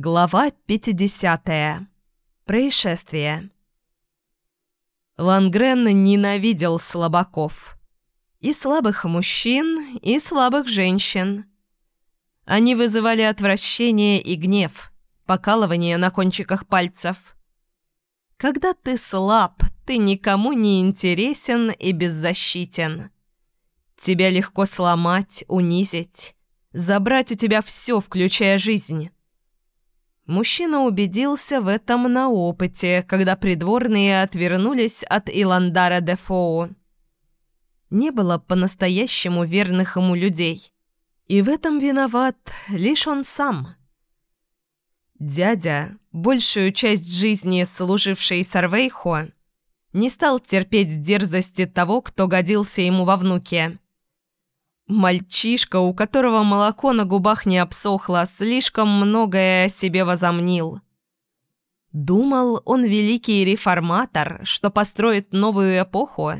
Глава 50. Происшествие. Лангрен ненавидел слабаков. И слабых мужчин, и слабых женщин. Они вызывали отвращение и гнев, покалывание на кончиках пальцев. Когда ты слаб, ты никому не интересен и беззащитен. Тебя легко сломать, унизить, забрать у тебя все, включая жизнь. Мужчина убедился в этом на опыте, когда придворные отвернулись от Иландара де Фоу. Не было по-настоящему верных ему людей. И в этом виноват лишь он сам. Дядя, большую часть жизни служивший Сарвейхо, не стал терпеть дерзости того, кто годился ему во внуке. Мальчишка, у которого молоко на губах не обсохло, слишком многое о себе возомнил. Думал, он великий реформатор, что построит новую эпоху?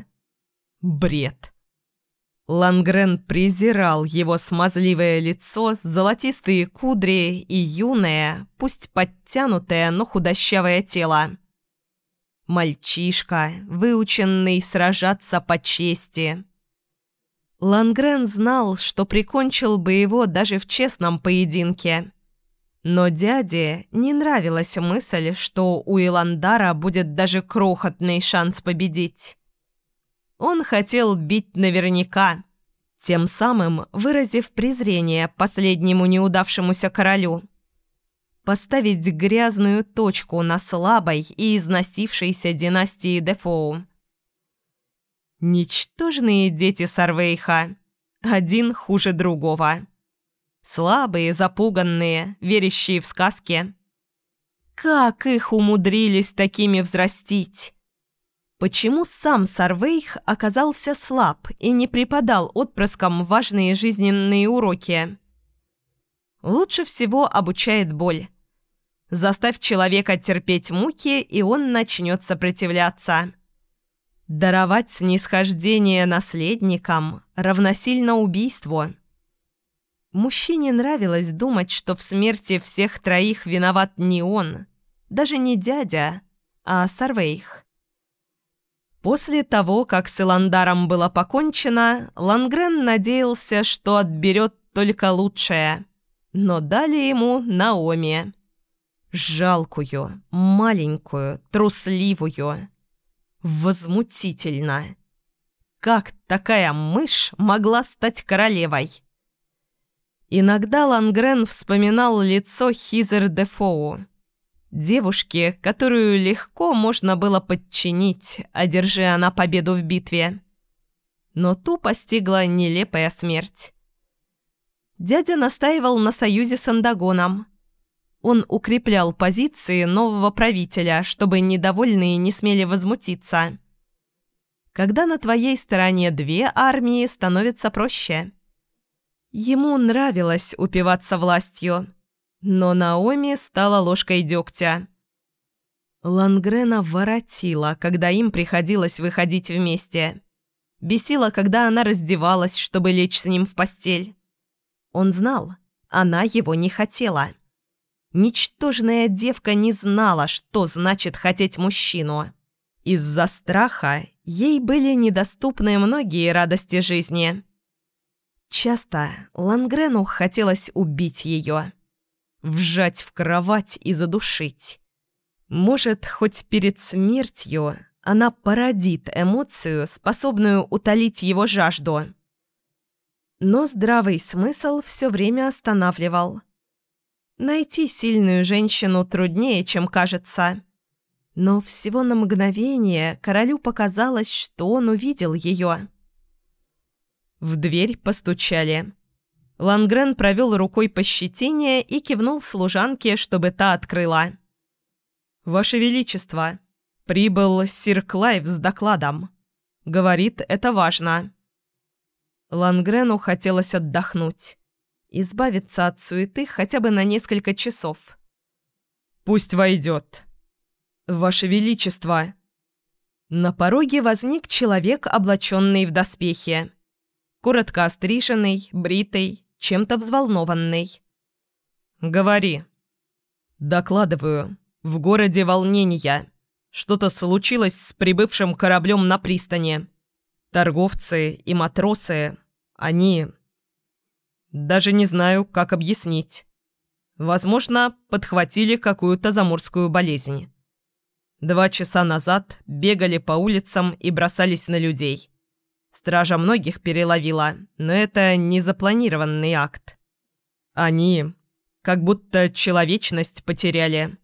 Бред. Лангрен презирал его смазливое лицо, золотистые кудри и юное, пусть подтянутое, но худощавое тело. Мальчишка, выученный сражаться по чести – Лангрен знал, что прикончил бы его даже в честном поединке. Но дяде не нравилась мысль, что у Иландара будет даже крохотный шанс победить. Он хотел бить наверняка, тем самым выразив презрение последнему неудавшемуся королю. Поставить грязную точку на слабой и износившейся династии Дефоу. Ничтожные дети Сарвейха. Один хуже другого. Слабые, запуганные, верящие в сказки. Как их умудрились такими взрастить? Почему сам Сарвейх оказался слаб и не преподал отпрыскам важные жизненные уроки? Лучше всего обучает боль. Заставь человека терпеть муки, и он начнет сопротивляться. Даровать снисхождение наследникам равносильно убийству. Мужчине нравилось думать, что в смерти всех троих виноват не он, даже не дядя, а Сарвейх. После того, как с Иландаром было покончено, Лангрен надеялся, что отберет только лучшее. Но дали ему Наоми. Жалкую, маленькую, трусливую Возмутительно. Как такая мышь могла стать королевой? Иногда Лангрен вспоминал лицо Хизер де Фоу. Девушки, которую легко можно было подчинить, одержи она победу в битве. Но ту постигла нелепая смерть. Дядя настаивал на союзе с Андагоном – он укреплял позиции нового правителя, чтобы недовольные не смели возмутиться. Когда на твоей стороне две армии, становится проще. Ему нравилось упиваться властью, но Наоми стала ложкой дегтя. Лангрена воротила, когда им приходилось выходить вместе. Бесила, когда она раздевалась, чтобы лечь с ним в постель. Он знал, она его не хотела. Ничтожная девка не знала, что значит хотеть мужчину. Из-за страха ей были недоступны многие радости жизни. Часто Лангрену хотелось убить ее. Вжать в кровать и задушить. Может, хоть перед смертью она породит эмоцию, способную утолить его жажду. Но здравый смысл все время останавливал – Найти сильную женщину труднее, чем кажется. Но всего на мгновение королю показалось, что он увидел ее. В дверь постучали. Лангрен провел рукой по щетине и кивнул служанке, чтобы та открыла. «Ваше Величество, прибыл сир Клайв с докладом. Говорит, это важно». Лангрену хотелось отдохнуть избавиться от суеты хотя бы на несколько часов. «Пусть войдет». «Ваше Величество!» На пороге возник человек, облаченный в доспехи. Коротко остриженный, бритый, чем-то взволнованный. «Говори». «Докладываю. В городе волнения. Что-то случилось с прибывшим кораблем на пристани. Торговцы и матросы, они... Даже не знаю, как объяснить. Возможно, подхватили какую-то заморскую болезнь. Два часа назад бегали по улицам и бросались на людей. Стража многих переловила, но это не запланированный акт. Они как будто человечность потеряли.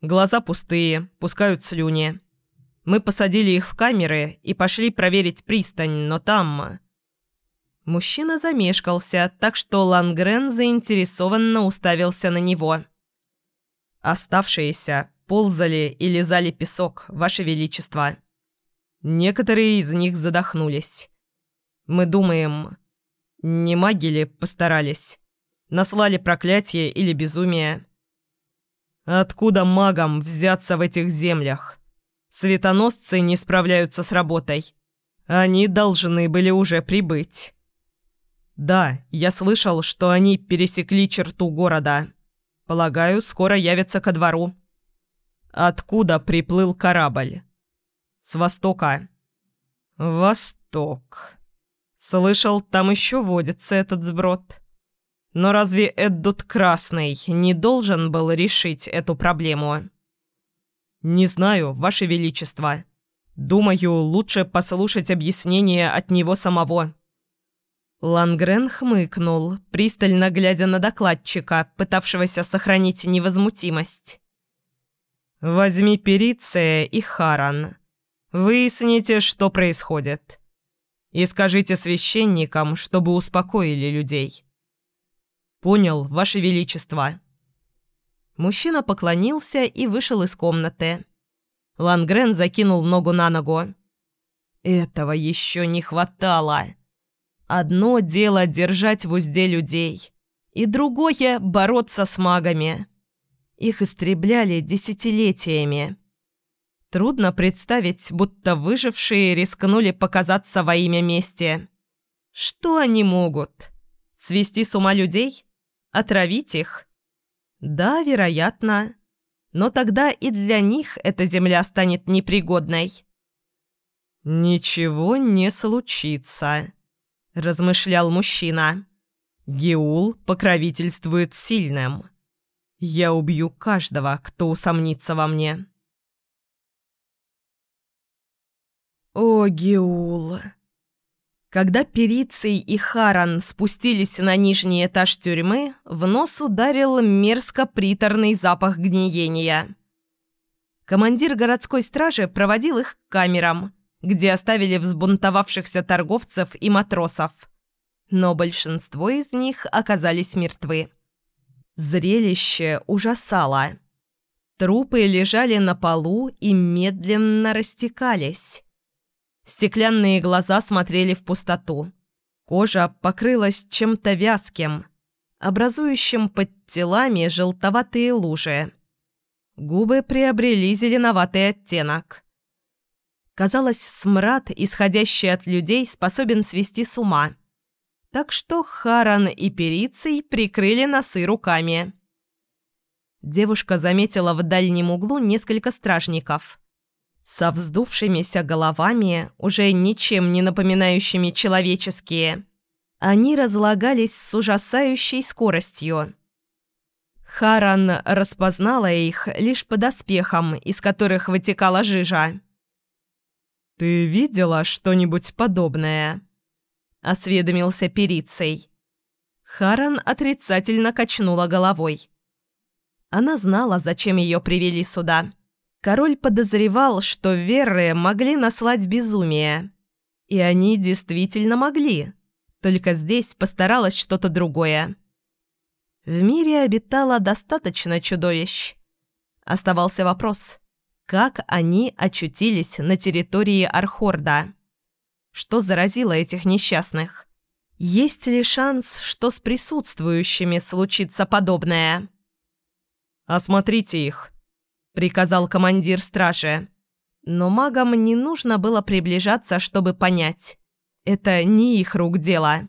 Глаза пустые, пускают слюни. Мы посадили их в камеры и пошли проверить пристань, но там... Мужчина замешкался, так что Лангрен заинтересованно уставился на него. «Оставшиеся ползали и лизали песок, Ваше Величество. Некоторые из них задохнулись. Мы думаем, не маги ли постарались? Наслали проклятие или безумие? Откуда магам взяться в этих землях? Светоносцы не справляются с работой. Они должны были уже прибыть». «Да, я слышал, что они пересекли черту города. Полагаю, скоро явятся ко двору». «Откуда приплыл корабль?» «С востока». «Восток». Слышал, там еще водится этот сброд. Но разве Эддут Красный не должен был решить эту проблему?» «Не знаю, Ваше Величество. Думаю, лучше послушать объяснение от него самого». Лангрен хмыкнул, пристально глядя на докладчика, пытавшегося сохранить невозмутимость. «Возьми Периция и Харан. Выясните, что происходит. И скажите священникам, чтобы успокоили людей». «Понял, Ваше Величество». Мужчина поклонился и вышел из комнаты. Лангрен закинул ногу на ногу. «Этого еще не хватало». Одно дело держать в узде людей, и другое – бороться с магами. Их истребляли десятилетиями. Трудно представить, будто выжившие рискнули показаться во имя мести. Что они могут? Свести с ума людей? Отравить их? Да, вероятно. Но тогда и для них эта земля станет непригодной. «Ничего не случится», размышлял мужчина. Геул покровительствует сильным. Я убью каждого, кто усомнится во мне. О, Геул! Когда Перицей и Харан спустились на нижний этаж тюрьмы, в нос ударил мерзко-приторный запах гниения. Командир городской стражи проводил их к камерам – где оставили взбунтовавшихся торговцев и матросов. Но большинство из них оказались мертвы. Зрелище ужасало. Трупы лежали на полу и медленно растекались. Стеклянные глаза смотрели в пустоту. Кожа покрылась чем-то вязким, образующим под телами желтоватые лужи. Губы приобрели зеленоватый оттенок. Казалось, смрад, исходящий от людей, способен свести с ума. Так что Харан и Перицей прикрыли носы руками. Девушка заметила в дальнем углу несколько стражников. Со вздувшимися головами, уже ничем не напоминающими человеческие. Они разлагались с ужасающей скоростью. Харан распознала их лишь под оспехом, из которых вытекала жижа. «Ты видела что-нибудь подобное?» – осведомился Перицей. Харан отрицательно качнула головой. Она знала, зачем ее привели сюда. Король подозревал, что веры могли наслать безумие. И они действительно могли. Только здесь постаралось что-то другое. В мире обитало достаточно чудовищ. Оставался вопрос – как они очутились на территории Архорда? Что заразило этих несчастных? Есть ли шанс, что с присутствующими случится подобное? «Осмотрите их», — приказал командир стражи. Но магам не нужно было приближаться, чтобы понять. Это не их рук дело.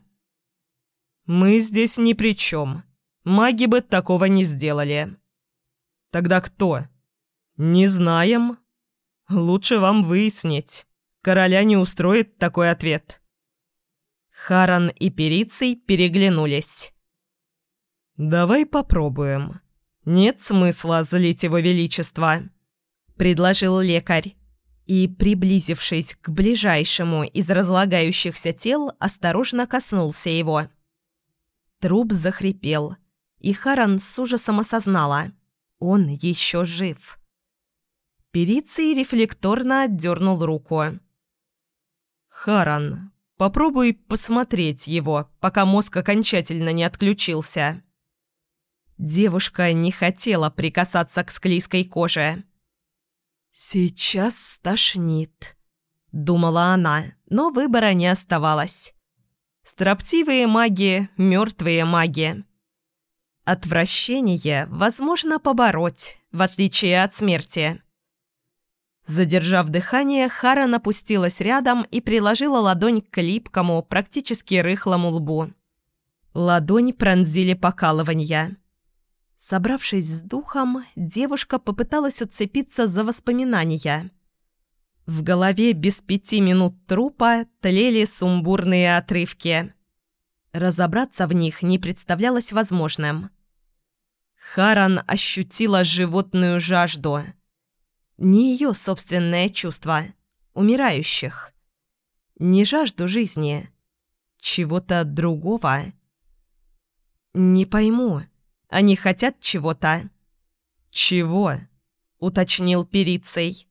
«Мы здесь ни при чем. Маги бы такого не сделали». Тогда кто? Не знаем. Лучше вам выяснить. Короля не устроит такой ответ. Харан и Перицей переглянулись. «Давай попробуем. Нет смысла злить его величество», — предложил лекарь. И, приблизившись к ближайшему из разлагающихся тел, осторожно коснулся его. Труп захрипел, и Харан с ужасом осознала. Он еще жив. Перицей рефлекторно отдернул руку. «Харан, попробуй посмотреть его, пока мозг окончательно не отключился». Девушка не хотела прикасаться к склизкой коже. «Сейчас стошнит», — думала она, но выбора не оставалось. Строптивые маги, мертвые маги. Отвращение возможно побороть, в отличие от смерти. Задержав дыхание, Хара напустилась рядом и приложила ладонь к липкому, практически рыхлому лбу. Ладонь пронзили покалывания. Собравшись с духом, девушка попыталась уцепиться за воспоминания. В голове без пяти минут трупа тлели сумбурные отрывки. Разобраться в них не представлялось возможным. Харан ощутила животную жажду. Не ее собственное чувство, умирающих. Не жажду жизни, чего-то другого. «Не пойму, они хотят чего-то». «Чего?» — уточнил Перицей.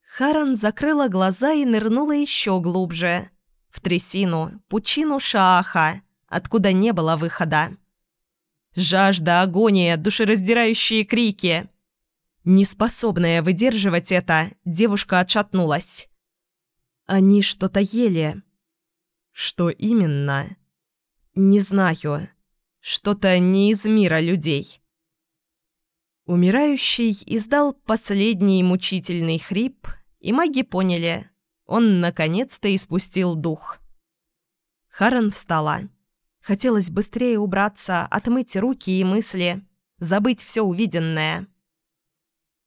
Харан закрыла глаза и нырнула еще глубже. В трясину, пучину Шааха, откуда не было выхода. Жажда, агония, душераздирающие крики. Неспособная выдерживать это, девушка отшатнулась. Они что-то ели. Что именно? Не знаю. Что-то не из мира людей. Умирающий издал последний мучительный хрип и маги поняли, он наконец-то испустил дух. Харен встала. Хотелось быстрее убраться, отмыть руки и мысли, забыть все увиденное.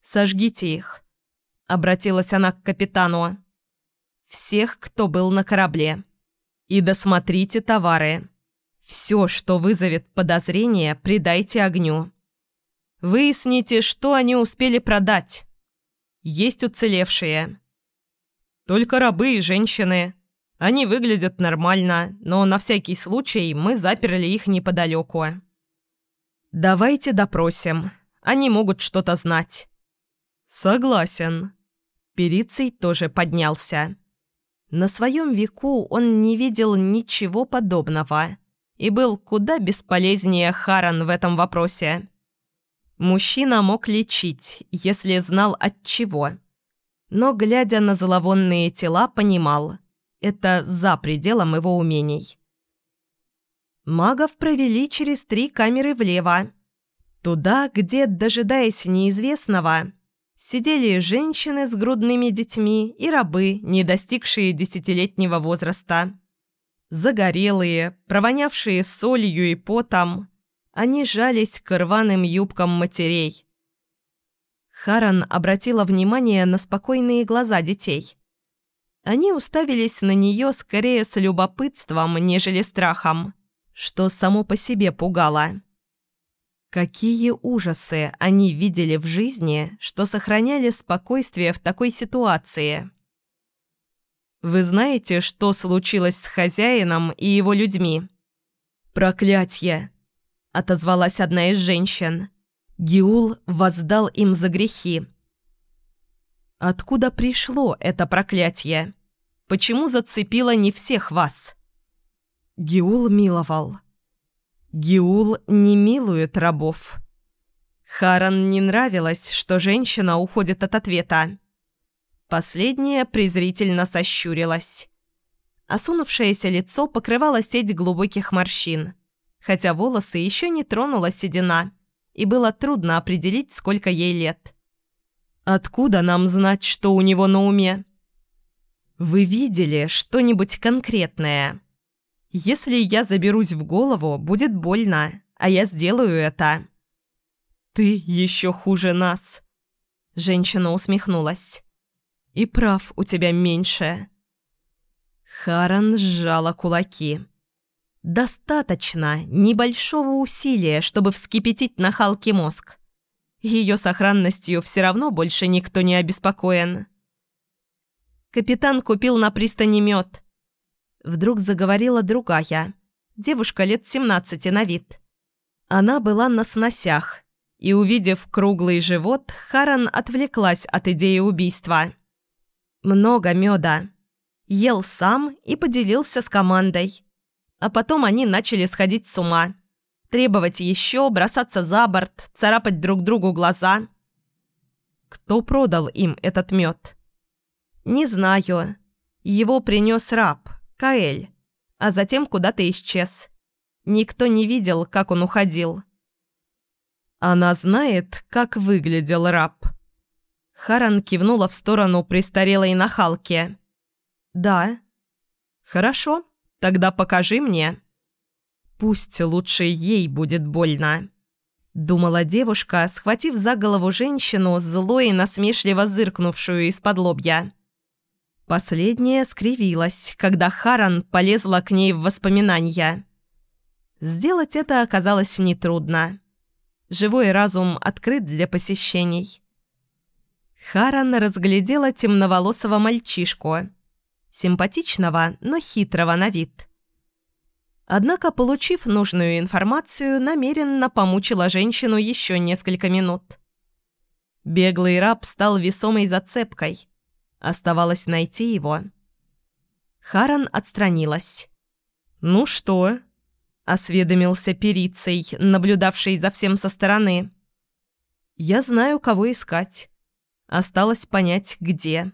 «Сожгите их», — обратилась она к капитану. «Всех, кто был на корабле. И досмотрите товары. Все, что вызовет подозрение, придайте огню. Выясните, что они успели продать». Есть уцелевшие. Только рабы и женщины. Они выглядят нормально, но на всякий случай мы заперли их неподалеку. Давайте допросим. Они могут что-то знать. Согласен. Перицей тоже поднялся. На своем веку он не видел ничего подобного и был куда бесполезнее Харан в этом вопросе. Мужчина мог лечить, если знал от чего. Но, глядя на зловонные тела, понимал – это за пределом его умений. Магов провели через три камеры влево. Туда, где, дожидаясь неизвестного, сидели женщины с грудными детьми и рабы, не достигшие десятилетнего возраста. Загорелые, провонявшие солью и потом, они жались к рваным юбкам матерей. Харан обратила внимание на спокойные глаза детей. Они уставились на нее скорее с любопытством, нежели страхом, что само по себе пугало. Какие ужасы они видели в жизни, что сохраняли спокойствие в такой ситуации? Вы знаете, что случилось с хозяином и его людьми? Проклятье! – отозвалась одна из женщин. Гиул воздал им за грехи. «Откуда пришло это проклятие? Почему зацепило не всех вас?» Гиул миловал. Гиул не милует рабов. Харан не нравилось, что женщина уходит от ответа. Последняя презрительно сощурилась. Осунувшееся лицо покрывало сеть глубоких морщин хотя волосы еще не тронула седина, и было трудно определить, сколько ей лет. «Откуда нам знать, что у него на уме?» «Вы видели что-нибудь конкретное?» «Если я заберусь в голову, будет больно, а я сделаю это». «Ты еще хуже нас!» Женщина усмехнулась. «И прав у тебя меньше». Харан сжала кулаки. «Достаточно небольшого усилия, чтобы вскипятить на Халке мозг. Ее сохранностью все равно больше никто не обеспокоен». Капитан купил на пристани мед. Вдруг заговорила другая, девушка лет семнадцати на вид. Она была на сносях, и, увидев круглый живот, Харан отвлеклась от идеи убийства. Много меда. Ел сам и поделился с командой. А потом они начали сходить с ума. Требовать еще, бросаться за борт, царапать друг другу глаза. Кто продал им этот мед? Не знаю. Его принес раб, Каэль, а затем куда-то исчез. Никто не видел, как он уходил. Она знает, как выглядел раб. Харан кивнула в сторону престарелой нахалки. «Да». «Хорошо, тогда покажи мне». «Пусть лучше ей будет больно», — думала девушка, схватив за голову женщину, зло и насмешливо зыркнувшую из-под лобья. Последняя скривилась, когда Харан полезла к ней в воспоминания. Сделать это оказалось нетрудно. Живой разум открыт для посещений. Харан разглядела темноволосого мальчишку. Симпатичного, но хитрого на вид. Однако, получив нужную информацию, намеренно помучила женщину еще несколько минут. Беглый раб стал весомой зацепкой. Оставалось найти его. Харан отстранилась. «Ну что?» – осведомился перицей, наблюдавший за всем со стороны. «Я знаю, кого искать. Осталось понять, где».